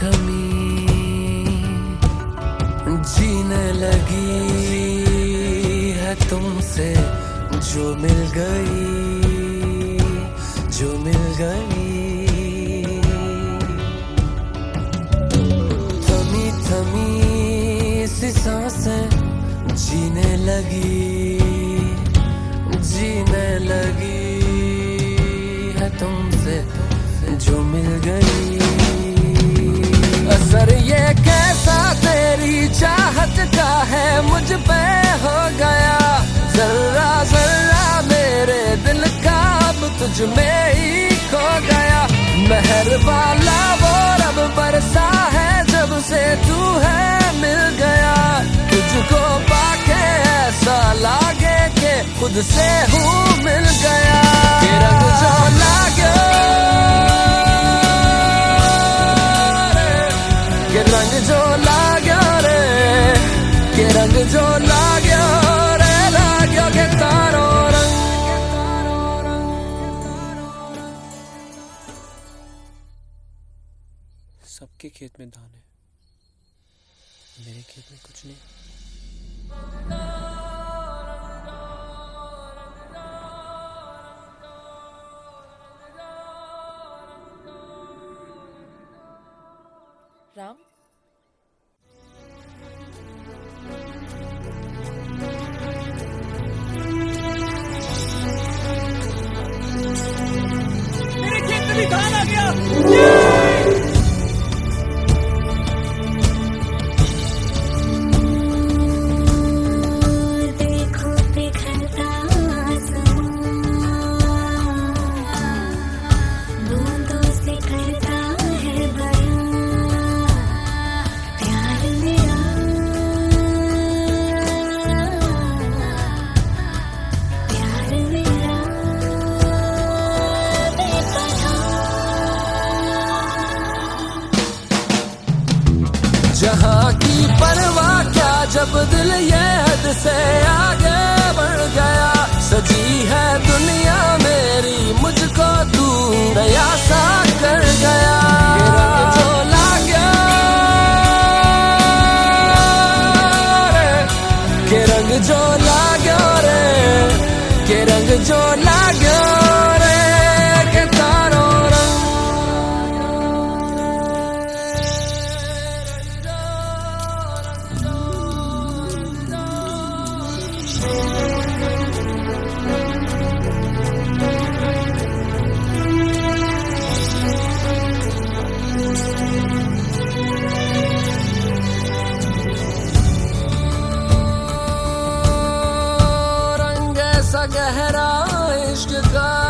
थमी जीने लगी है तुमसे जो मिल गई, जो मिल गई। थमी थमी सी साँसें जीने लगी जीने लगी है तुमसे जो मिल गई। असर ये कैसा तेरी चाहत का है मुझ पे हो गया। जर्रा जर्रा मेरे दिल का अब तुझ में ही खो गया। मेहर वाला वो रब बरसा है जब से तू है मिल गया। तुझको पाके ऐसा लागे के खुद से हूँ मिल गया। लागो रे, के रंग जो लागो रे के तारो रंग। सबके खेत में धान है। मेरे खेत में कुछ नहीं। राम? जहाँ की परवाह क्या जब दिल ये हद से आगे बढ़ गया। सजी है दुनिया मेरी मुझको तू नया सा कर गया। के रंग जो लाग्या रे, के रंग जो लाग्या गहरा इश्क का